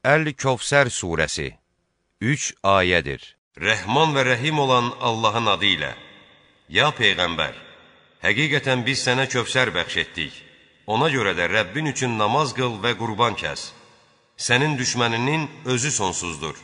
Əl-Kövsər surəsi 3 ayədir. Rəhman və rəhim olan Allahın adı ilə Ya Peyğəmbər, həqiqətən biz sənə Kövsər bəxş etdik. Ona görə də Rəbbin üçün namaz qıl və qurban kəs. Sənin düşməninin özü sonsuzdur.